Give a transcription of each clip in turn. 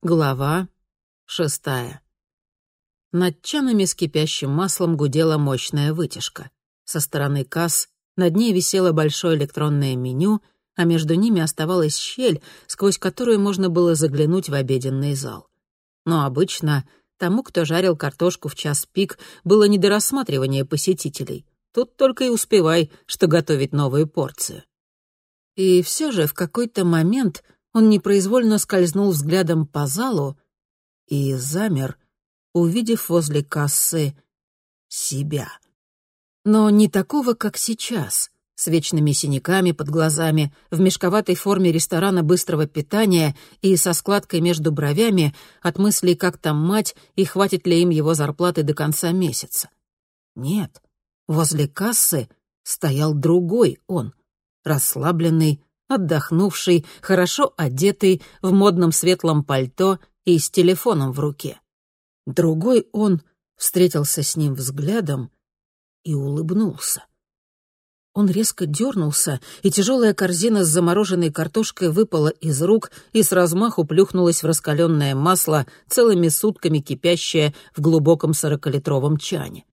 Глава шестая. Над чанами с кипящим маслом гудела мощная вытяжка. Со стороны касс над ней висело большое электронное меню, а между ними оставалась щель, сквозь которую можно было заглянуть в обеденный зал. Но обычно тому, кто жарил картошку в час пик, было не до рассматривания посетителей. Тут только и успевай, что готовить новую порцию. И все же в какой-то момент он непроизвольно скользнул взглядом по залу и замер, увидев возле кассы себя. Но не такого, как сейчас, с вечными синяками под глазами, в мешковатой форме ресторана быстрого питания и со складкой между бровями от мыслей, как там мать и хватит ли им его зарплаты до конца месяца. Нет, возле кассы стоял другой он, расслабленный, отдохнувший, хорошо одетый, в модном светлом пальто и с телефоном в руке. Другой он встретился с ним взглядом и улыбнулся. Он резко дернулся, и тяжелая корзина с замороженной картошкой выпала из рук и с размаху плюхнулась в раскаленное масло, целыми сутками кипящее в глубоком сорокалитровом чане.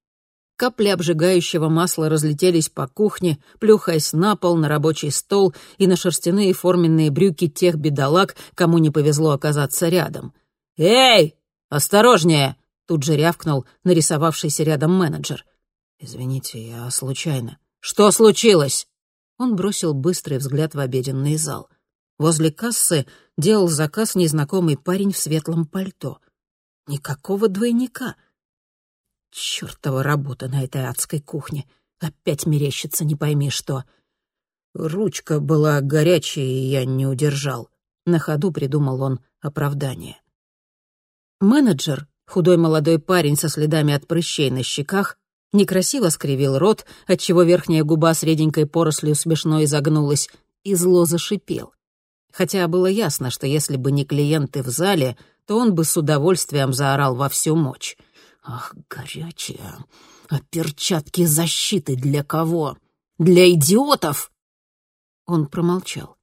Капли обжигающего масла разлетелись по кухне, плюхаясь на пол, на рабочий стол и на шерстяные форменные брюки тех бедолаг, кому не повезло оказаться рядом. «Эй, осторожнее!» — тут же рявкнул нарисовавшийся рядом менеджер. «Извините, я случайно». «Что случилось?» Он бросил быстрый взгляд в обеденный зал. Возле кассы делал заказ незнакомый парень в светлом пальто. Никакого двойника — Чёртова работа на этой адской кухне. Опять мерещится не пойми что. Ручка была горячая, и я не удержал. На ходу придумал он оправдание. Менеджер, худой молодой парень со следами от прыщей на щеках, некрасиво скривил рот, отчего верхняя губа с реденькой порослью смешно изогнулась, и зло зашипел. Хотя было ясно, что если бы не клиенты в зале, то он бы с удовольствием заорал во всю мощь. Ах, горячая. А перчатки защиты для кого? Для идиотов? Он промолчал.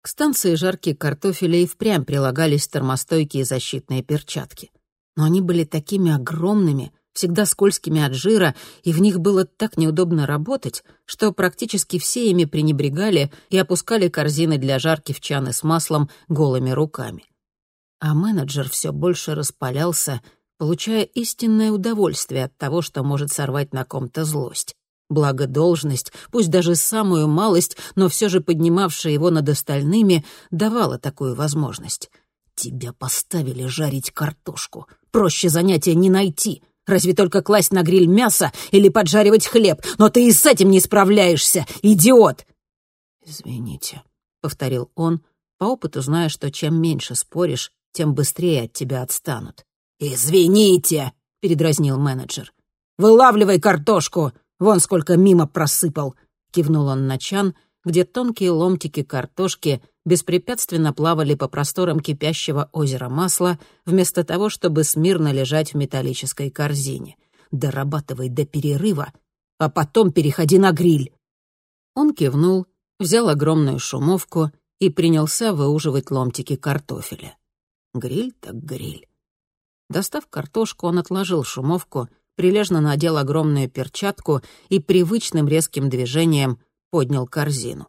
К станции жарки картофеля и впрямь прилагались термостойкие защитные перчатки. Но они были такими огромными, всегда скользкими от жира, и в них было так неудобно работать, что практически все ими пренебрегали и опускали корзины для жарки в чаны с маслом голыми руками. А менеджер все больше распалялся — получая истинное удовольствие от того, что может сорвать на ком-то злость. Благо должность, пусть даже самую малость, но все же поднимавшая его над остальными, давала такую возможность. «Тебя поставили жарить картошку. Проще занятия не найти. Разве только класть на гриль мясо или поджаривать хлеб, но ты и с этим не справляешься, идиот!» «Извините», — повторил он, по опыту зная, что чем меньше споришь, тем быстрее от тебя отстанут. «Извините», — передразнил менеджер. «Вылавливай картошку! Вон сколько мимо просыпал!» — кивнул он на чан, где тонкие ломтики картошки беспрепятственно плавали по просторам кипящего озера масла, вместо того, чтобы смирно лежать в металлической корзине. «Дорабатывай до перерыва, а потом переходи на гриль!» Он кивнул, взял огромную шумовку и принялся выуживать ломтики картофеля. Гриль так гриль. Достав картошку, он отложил шумовку, прилежно надел огромную перчатку и привычным резким движением поднял корзину.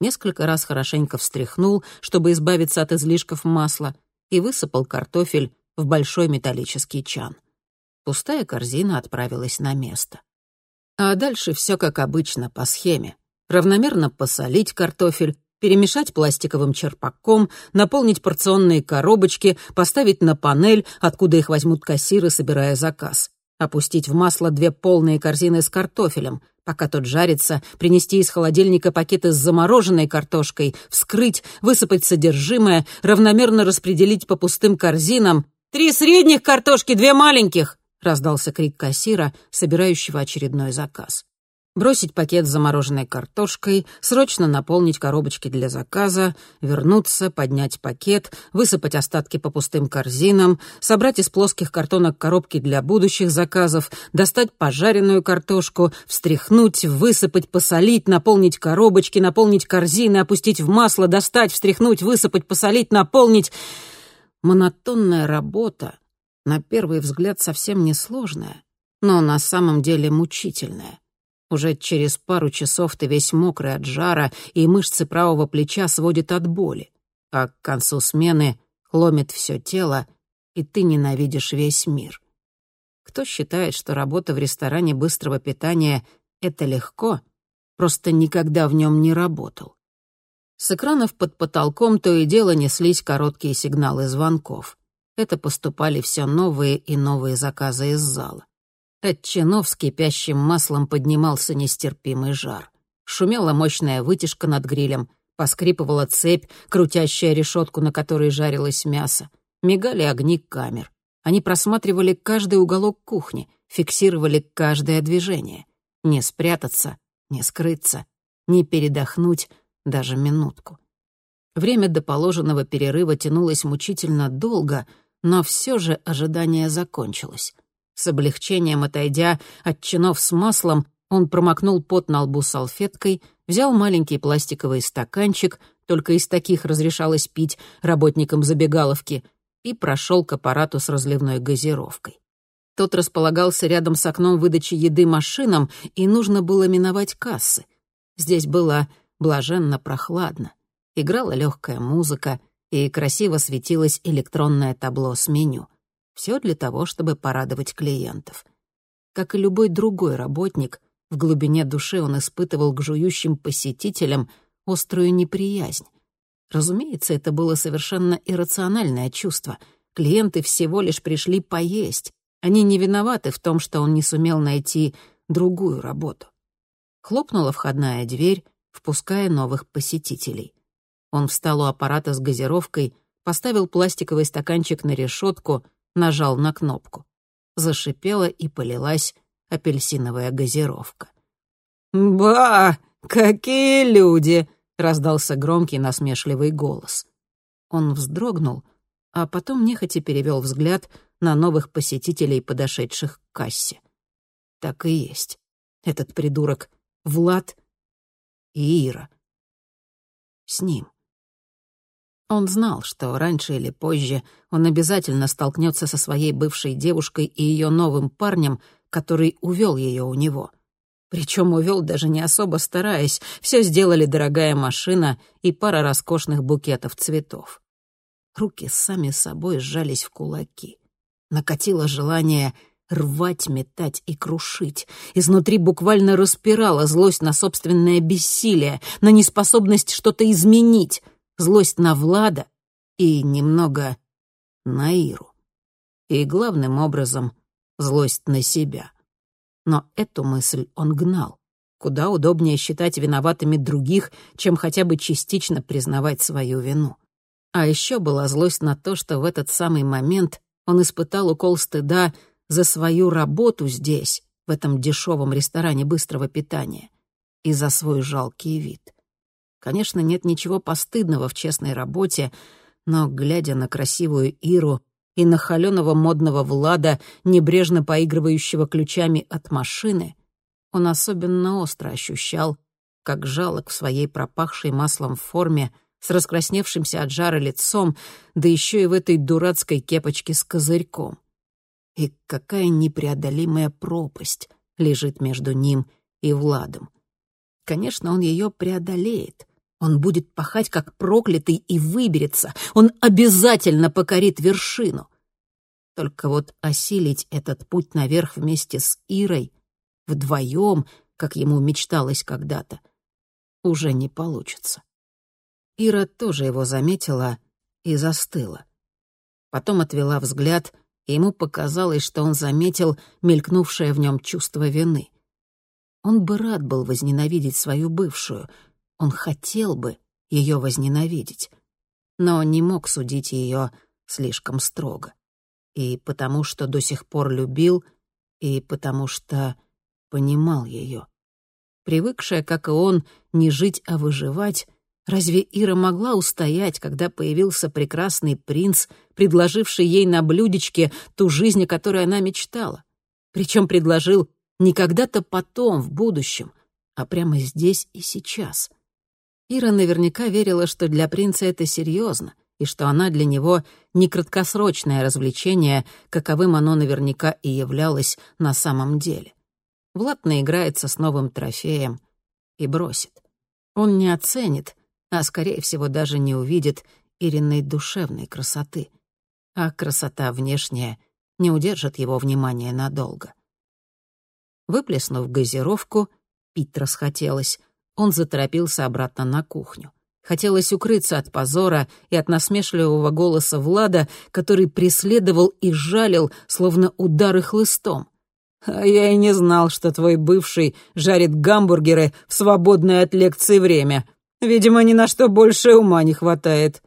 Несколько раз хорошенько встряхнул, чтобы избавиться от излишков масла, и высыпал картофель в большой металлический чан. Пустая корзина отправилась на место. А дальше все как обычно, по схеме. Равномерно посолить картофель, перемешать пластиковым черпаком, наполнить порционные коробочки, поставить на панель, откуда их возьмут кассиры, собирая заказ. Опустить в масло две полные корзины с картофелем. Пока тот жарится, принести из холодильника пакеты с замороженной картошкой, вскрыть, высыпать содержимое, равномерно распределить по пустым корзинам. «Три средних картошки, две маленьких!» — раздался крик кассира, собирающего очередной заказ бросить пакет с замороженной картошкой, срочно наполнить коробочки для заказа, вернуться, поднять пакет, высыпать остатки по пустым корзинам, собрать из плоских картонок коробки для будущих заказов, достать пожаренную картошку, встряхнуть, высыпать, посолить, наполнить коробочки, наполнить корзины, опустить в масло, достать, встряхнуть, высыпать, посолить, наполнить... монотонная работа, на первый взгляд совсем несложная, но на самом деле мучительная. Уже через пару часов ты весь мокрый от жара, и мышцы правого плеча сводит от боли, а к концу смены ломит все тело, и ты ненавидишь весь мир. Кто считает, что работа в ресторане быстрого питания — это легко, просто никогда в нем не работал. С экранов под потолком то и дело неслись короткие сигналы звонков. Это поступали все новые и новые заказы из зала. От чинов с кипящим маслом поднимался нестерпимый жар. Шумела мощная вытяжка над грилем, поскрипывала цепь, крутящая решетку, на которой жарилось мясо. Мигали огни камер. Они просматривали каждый уголок кухни, фиксировали каждое движение. Не спрятаться, не скрыться, не передохнуть даже минутку. Время до положенного перерыва тянулось мучительно долго, но все же ожидание закончилось. С облегчением отойдя от чинов с маслом, он промокнул пот на лбу салфеткой, взял маленький пластиковый стаканчик, только из таких разрешалось пить работникам забегаловки, и прошел к аппарату с разливной газировкой. Тот располагался рядом с окном выдачи еды машинам, и нужно было миновать кассы. Здесь было блаженно прохладно. Играла легкая музыка, и красиво светилось электронное табло с меню — все для того, чтобы порадовать клиентов. Как и любой другой работник, в глубине души он испытывал к жующим посетителям острую неприязнь. Разумеется, это было совершенно иррациональное чувство. Клиенты всего лишь пришли поесть. Они не виноваты в том, что он не сумел найти другую работу. Хлопнула входная дверь, впуская новых посетителей. Он встал у аппарата с газировкой, поставил пластиковый стаканчик на решетку нажал на кнопку. Зашипела и полилась апельсиновая газировка. «Ба! Какие люди!» — раздался громкий насмешливый голос. Он вздрогнул, а потом нехотя перевел взгляд на новых посетителей, подошедших к кассе. Так и есть. Этот придурок Влад и Ира. С ним. Он знал, что раньше или позже он обязательно столкнется со своей бывшей девушкой и ее новым парнем, который увел ее у него. Причем увел даже не особо стараясь, все сделали дорогая машина и пара роскошных букетов цветов. Руки сами собой сжались в кулаки. Накатило желание рвать, метать и крушить. Изнутри буквально распирала злость на собственное бессилие, на неспособность что-то изменить — злость на Влада и немного на Иру. И главным образом злость на себя. Но эту мысль он гнал. Куда удобнее считать виноватыми других, чем хотя бы частично признавать свою вину. А еще была злость на то, что в этот самый момент он испытал укол стыда за свою работу здесь, в этом дешевом ресторане быстрого питания, и за свой жалкий вид. Конечно, нет ничего постыдного в честной работе, но, глядя на красивую Иру и на холёного модного Влада, небрежно поигрывающего ключами от машины, он особенно остро ощущал, как жалок в своей пропахшей маслом форме, с раскрасневшимся от жара лицом, да еще и в этой дурацкой кепочке с козырьком. И какая непреодолимая пропасть лежит между ним и Владом. Конечно, он ее преодолеет, он будет пахать как проклятый и выберется. Он обязательно покорит вершину. Только вот осилить этот путь наверх вместе с Ирой, вдвоем, как ему мечталось когда-то, уже не получится. Ира тоже его заметила и застыла. Потом отвела взгляд, и ему показалось, что он заметил мелькнувшее в нем чувство вины. Он бы рад был возненавидеть свою бывшую — он хотел бы ее возненавидеть, но не мог судить ее слишком строго. И потому что до сих пор любил, и потому что понимал ее. Привыкшая, как и он, не жить, а выживать, разве Ира могла устоять, когда появился прекрасный принц, предложивший ей на блюдечке ту жизнь, о которой она мечтала? Причем предложил не когда-то потом, в будущем, а прямо здесь и сейчас — Ира наверняка верила, что для принца это серьезно, и что она для него не краткосрочное развлечение, каковым оно наверняка и являлось на самом деле. Влад наиграется с новым трофеем и бросит. Он не оценит, а, скорее всего, даже не увидит Ириной душевной красоты. А красота внешняя не удержит его внимания надолго. Выплеснув газировку, пить расхотелось, он заторопился обратно на кухню. Хотелось укрыться от позора и от насмешливого голоса Влада, который преследовал и жалил, словно удары хлыстом. «А я и не знал, что твой бывший жарит гамбургеры в свободное от лекции время. Видимо, ни на что больше ума не хватает».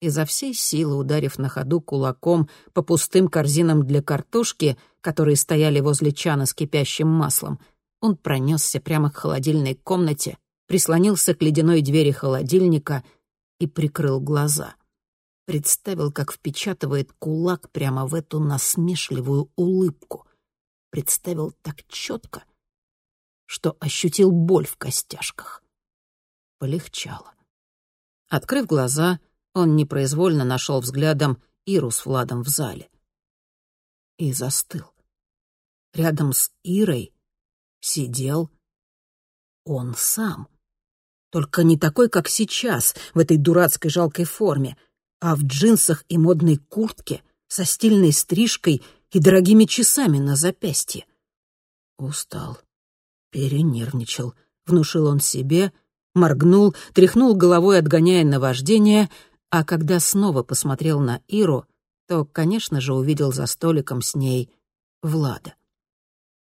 Изо всей силы ударив на ходу кулаком по пустым корзинам для картошки, которые стояли возле чана с кипящим маслом, он пронесся прямо к холодильной комнате, прислонился к ледяной двери холодильника и прикрыл глаза. Представил, как впечатывает кулак прямо в эту насмешливую улыбку. Представил так четко, что ощутил боль в костяшках. Полегчало. Открыв глаза, он непроизвольно нашел взглядом Иру с Владом в зале. И застыл. Рядом с Ирой сидел он сам. Только не такой, как сейчас, в этой дурацкой жалкой форме, а в джинсах и модной куртке, со стильной стрижкой и дорогими часами на запястье. Устал, перенервничал, внушил он себе, моргнул, тряхнул головой, отгоняя наваждение, а когда снова посмотрел на Иру, то, конечно же, увидел за столиком с ней Влада.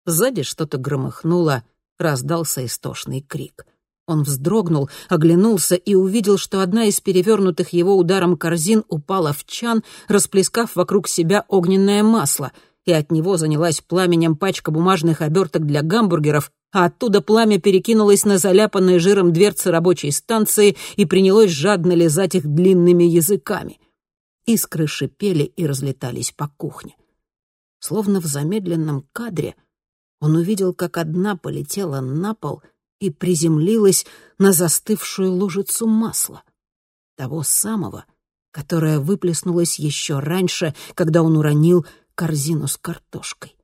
Сзади что-то громыхнуло, раздался истошный крик. Он вздрогнул, оглянулся и увидел, что одна из перевернутых его ударом корзин упала в чан, расплескав вокруг себя огненное масло, и от него занялась пламенем пачка бумажных оберток для гамбургеров, а оттуда пламя перекинулось на заляпанные жиром дверцы рабочей станции и принялось жадно лизать их длинными языками. Искры шипели и разлетались по кухне. Словно в замедленном кадре он увидел, как одна полетела на пол и приземлилась на застывшую лужицу масла. Того самого, которое выплеснулось еще раньше, когда он уронил корзину с картошкой.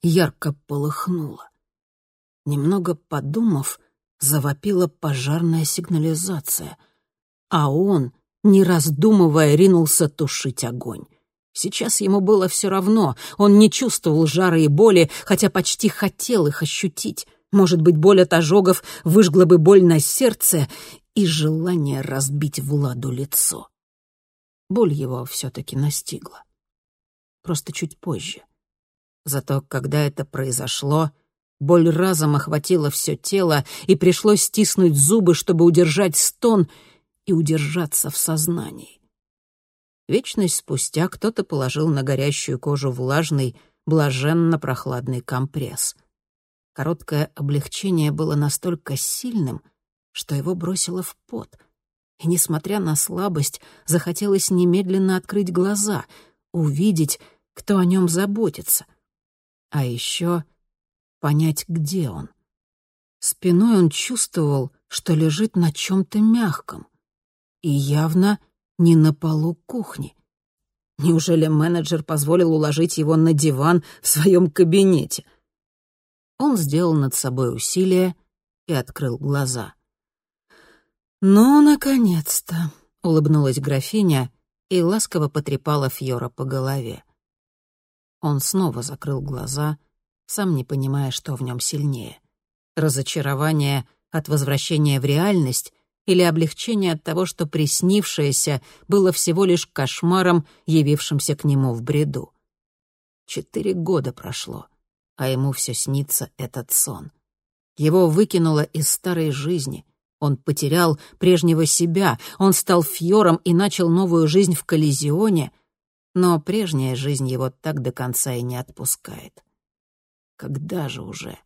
Ярко полыхнуло. Немного подумав, завопила пожарная сигнализация, а он, не раздумывая, ринулся тушить огонь. Сейчас ему было все равно, он не чувствовал жара и боли, хотя почти хотел их ощутить. Может быть, боль от ожогов выжгла бы боль на сердце и желание разбить Владу лицо. Боль его все-таки настигла. Просто чуть позже. Зато когда это произошло, боль разом охватила все тело, и пришлось стиснуть зубы, чтобы удержать стон и удержаться в сознании. Вечность спустя кто-то положил на горящую кожу влажный, блаженно-прохладный компресс. Короткое облегчение было настолько сильным, что его бросило в пот. И, несмотря на слабость, захотелось немедленно открыть глаза, увидеть, кто о нем заботится. А еще понять, где он. Спиной он чувствовал, что лежит на чем-то мягком. И явно не на полу кухни. Неужели менеджер позволил уложить его на диван в своем кабинете? Он сделал над собой усилие и открыл глаза. «Ну, наконец-то!» — улыбнулась графиня и ласково потрепала Фьора по голове. Он снова закрыл глаза, сам не понимая, что в нем сильнее. Разочарование от возвращения в реальность или облегчение от того, что приснившееся было всего лишь кошмаром, явившимся к нему в бреду. Четыре года прошло, а ему все снится этот сон. Его выкинуло из старой жизни. Он потерял прежнего себя, он стал фьором и начал новую жизнь в Коллизионе, но прежняя жизнь его так до конца и не отпускает. Когда же уже?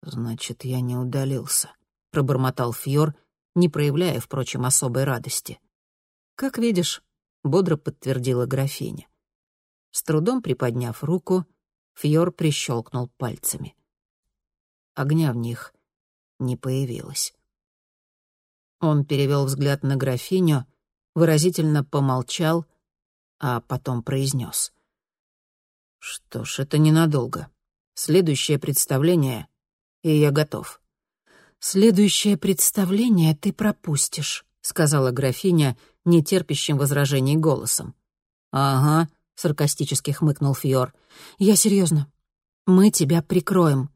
Значит, я не удалился. — пробормотал Фьор, не проявляя, впрочем, особой радости. «Как видишь», — бодро подтвердила графиня. С трудом приподняв руку, Фьор прищелкнул пальцами. Огня в них не появилось. Он перевел взгляд на графиню, выразительно помолчал, а потом произнес. «Что ж, это ненадолго. Следующее представление, и я готов». «Следующее представление ты пропустишь», — сказала графиня, нетерпящим возражений голосом. «Ага», — саркастически хмыкнул Фьор. «Я серьезно. Мы тебя прикроем».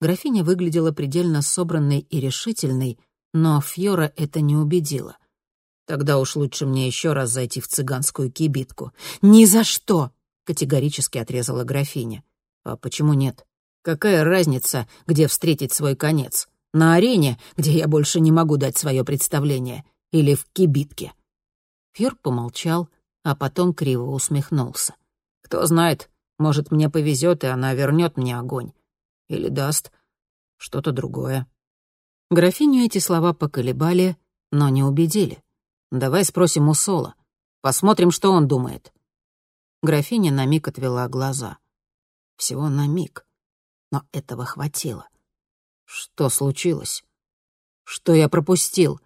Графиня выглядела предельно собранной и решительной, но Фьора это не убедило. «Тогда уж лучше мне еще раз зайти в цыганскую кибитку». «Ни за что!» — категорически отрезала графиня. «А почему нет? Какая разница, где встретить свой конец? На арене, где я больше не могу дать свое представление, или в кибитке?» Фьор помолчал, а потом криво усмехнулся. «Кто знает, может, мне повезет, и она вернет мне огонь. Или даст что-то другое». Графиню эти слова поколебали, но не убедили. «Давай спросим у Сола. Посмотрим, что он думает». Графиня на миг отвела глаза. Всего на миг. Но этого хватило. Что случилось? Что я пропустил?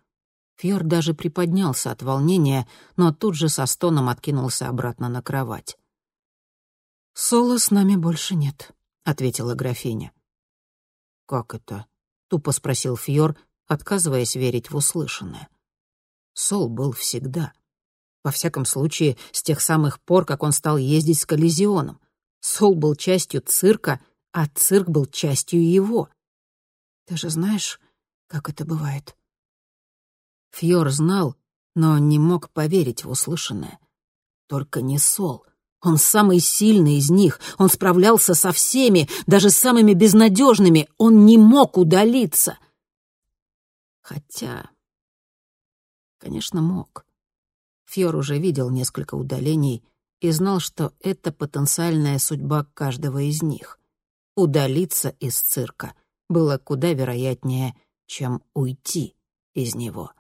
Фьор даже приподнялся от волнения, но тут же со стоном откинулся обратно на кровать. «Соло с нами больше нет», — ответила графиня. «Как это?» — тупо спросил Фьор, отказываясь верить в услышанное. Сол был всегда. Во всяком случае, с тех самых пор, как он стал ездить с коллизионом. Сол был частью цирка, а цирк был частью его. Ты же знаешь, как это бывает. Фьор знал, но не мог поверить в услышанное. Только не Сол. Он самый сильный из них. Он справлялся со всеми, даже с самыми безнадежными. Он не мог удалиться. Хотя, конечно, мог. Фьор уже видел несколько удалений и знал, что это потенциальная судьба каждого из них. Удалиться из цирка было куда вероятнее, чем уйти из него.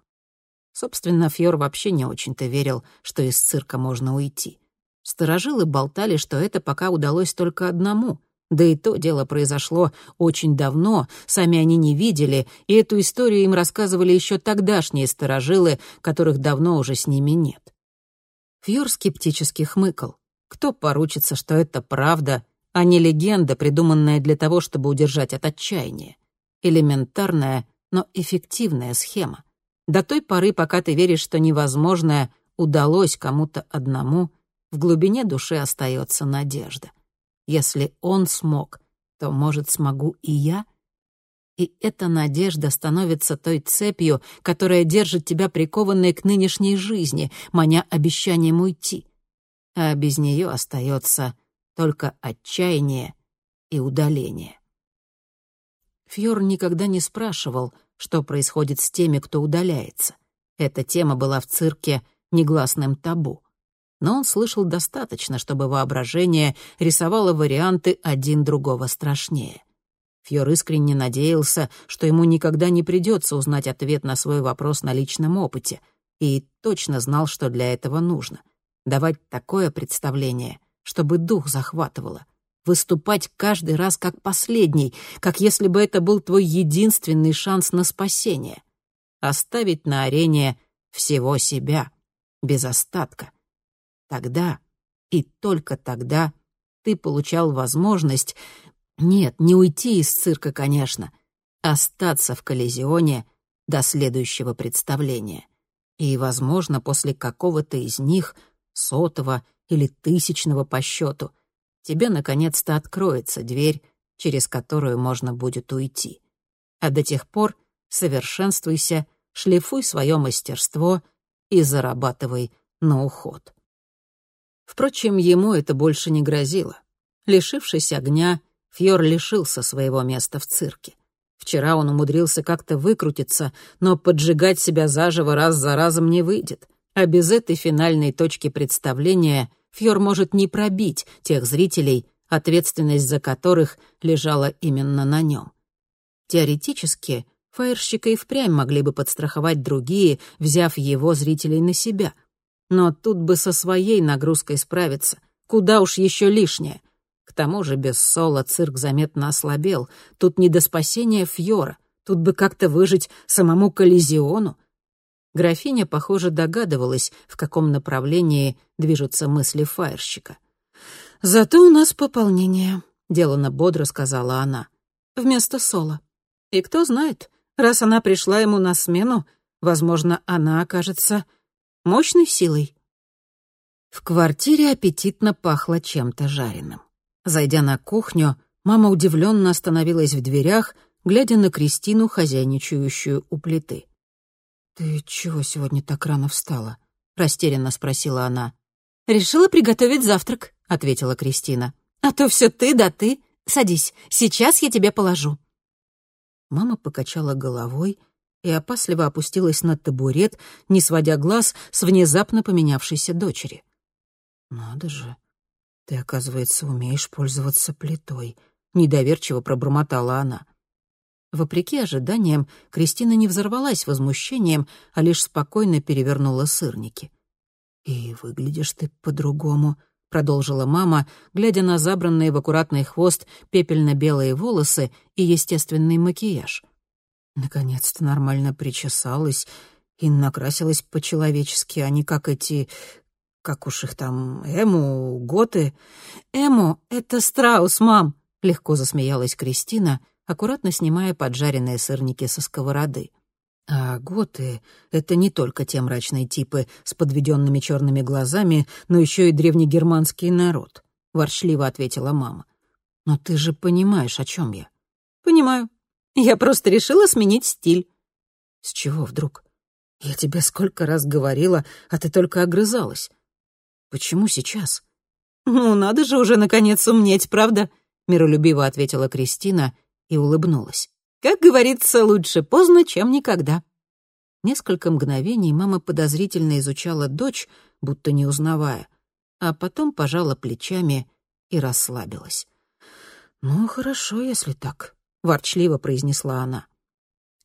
Собственно, Фьор вообще не очень-то верил, что из цирка можно уйти. Сторожилы болтали, что это пока удалось только одному. Да и то дело произошло очень давно, сами они не видели, и эту историю им рассказывали еще тогдашние сторожилы, которых давно уже с ними нет. Фьор скептически хмыкал. Кто поручится, что это правда, а не легенда, придуманная для того, чтобы удержать от отчаяния? Элементарная, но эффективная схема. До той поры, пока ты веришь, что невозможное удалось кому-то одному, в глубине души остается надежда. Если он смог, то, может, смогу и я? И эта надежда становится той цепью, которая держит тебя прикованной к нынешней жизни, маня обещанием уйти. А без нее остается только отчаяние и удаление. Фьор никогда не спрашивал, что происходит с теми, кто удаляется. Эта тема была в цирке негласным табу но он слышал достаточно, чтобы воображение рисовало варианты один другого страшнее. Фьор искренне надеялся, что ему никогда не придется узнать ответ на свой вопрос на личном опыте, и точно знал, что для этого нужно. Давать такое представление, чтобы дух захватывало. Выступать каждый раз как последний, как если бы это был твой единственный шанс на спасение. Оставить на арене всего себя, без остатка. Тогда и только тогда ты получал возможность... Нет, не уйти из цирка, конечно. Остаться в коллизионе до следующего представления. И, возможно, после какого-то из них, сотого или тысячного по счету, тебе наконец-то откроется дверь, через которую можно будет уйти. А до тех пор совершенствуйся, шлифуй свое мастерство и зарабатывай на уход. Впрочем, ему это больше не грозило. Лишившись огня, Фьор лишился своего места в цирке. Вчера он умудрился как-то выкрутиться, но поджигать себя заживо раз за разом не выйдет. А без этой финальной точки представления Фьор может не пробить тех зрителей, ответственность за которых лежала именно на нем. Теоретически, фаерщика и впрямь могли бы подстраховать другие, взяв его зрителей на себя — но тут бы со своей нагрузкой справиться. Куда уж еще лишнее. К тому же без Соло цирк заметно ослабел. Тут не до спасения Фьора. Тут бы как-то выжить самому коллизиону. Графиня, похоже, догадывалась, в каком направлении движутся мысли фаерщика. «Зато у нас пополнение», — делано бодро сказала она. «Вместо Сола. И кто знает, раз она пришла ему на смену, возможно, она окажется мощной силой». В квартире аппетитно пахло чем-то жареным. Зайдя на кухню, мама удивленно остановилась в дверях, глядя на Кристину, хозяйничающую у плиты. «Ты чего сегодня так рано встала?» — растерянно спросила она. «Решила приготовить завтрак», — ответила Кристина. «А то все ты да ты. Садись, сейчас я тебе положу». Мама покачала головой и опасливо опустилась на табурет, не сводя глаз с внезапно поменявшейся дочери. «Надо же, ты, оказывается, умеешь пользоваться плитой», — недоверчиво пробормотала она. Вопреки ожиданиям, Кристина не взорвалась возмущением, а лишь спокойно перевернула сырники. «И выглядишь ты по-другому», — продолжила мама, глядя на забранные в аккуратный хвост пепельно-белые волосы и естественный макияж. Наконец-то нормально причесалась и накрасилась по-человечески, а не как эти... как уж их там... Эму, Готы. «Эму — это страус, мам!» — легко засмеялась Кристина, аккуратно снимая поджаренные сырники со сковороды. А готы — это не только те мрачные типы с подведенными черными глазами, но еще и древнегерманский народ, — ворчливо ответила мама. Но ты же понимаешь, о чем я. Понимаю. Я просто решила сменить стиль. С чего вдруг? Я тебе сколько раз говорила, а ты только огрызалась. Почему сейчас? Ну, надо же уже наконец умнеть, правда? Миролюбиво ответила Кристина и улыбнулась. Как говорится, лучше поздно, чем никогда. Несколько мгновений мама подозрительно изучала дочь, будто не узнавая, а потом пожала плечами и расслабилась. «Ну, хорошо, если так», — ворчливо произнесла она.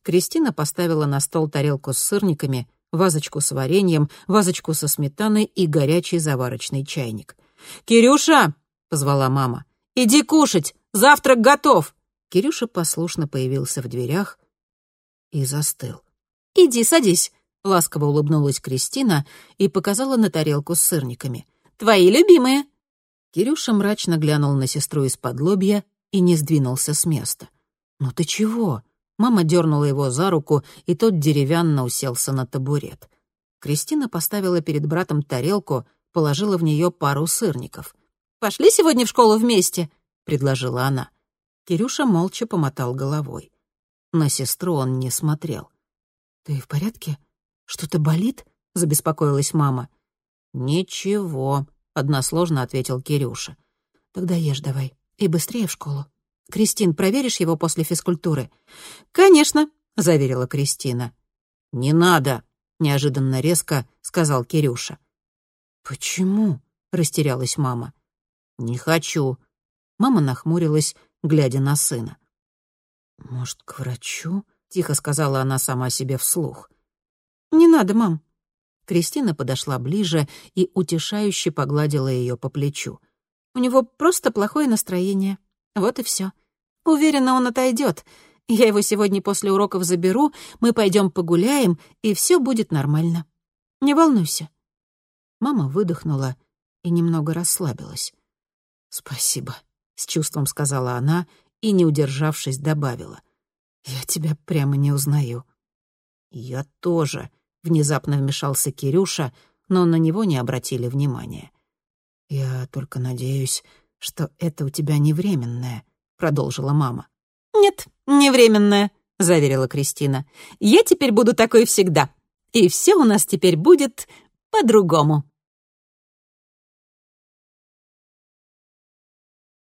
Кристина поставила на стол тарелку с сырниками, вазочку с вареньем, вазочку со сметаной и горячий заварочный чайник. «Кирюша!» — позвала мама. «Иди кушать! Завтрак готов!» Кирюша послушно появился в дверях и застыл. «Иди, садись», — ласково улыбнулась Кристина и показала на тарелку с сырниками. «Твои любимые». Кирюша мрачно глянул на сестру из-под лобья и не сдвинулся с места. «Ну ты чего?» Мама дернула его за руку, и тот деревянно уселся на табурет. Кристина поставила перед братом тарелку, положила в нее пару сырников. «Пошли сегодня в школу вместе», — предложила она. Кирюша молча помотал головой. На сестру он не смотрел. «Ты в порядке? Что-то болит?» — забеспокоилась мама. «Ничего», — односложно ответил Кирюша. «Тогда ешь давай и быстрее в школу. Кристин, проверишь его после физкультуры?» «Конечно», — заверила Кристина. «Не надо», — неожиданно резко сказал Кирюша. «Почему?» — растерялась мама. «Не хочу». Мама нахмурилась, глядя на сына. «Может, к врачу?» — тихо сказала она сама себе вслух. «Не надо, мам». Кристина подошла ближе и утешающе погладила ее по плечу. «У него просто плохое настроение. Вот и все. Уверена, он отойдет. Я его сегодня после уроков заберу, мы пойдем погуляем, и все будет нормально. Не волнуйся». Мама выдохнула и немного расслабилась. «Спасибо», — с чувством сказала она и, не удержавшись, добавила. «Я тебя прямо не узнаю». «Я тоже», — внезапно вмешался Кирюша, но на него не обратили внимания. «Я только надеюсь, что это у тебя не временное», — продолжила мама. «Нет, не временное», — заверила Кристина. «Я теперь буду такой всегда, и все у нас теперь будет по-другому».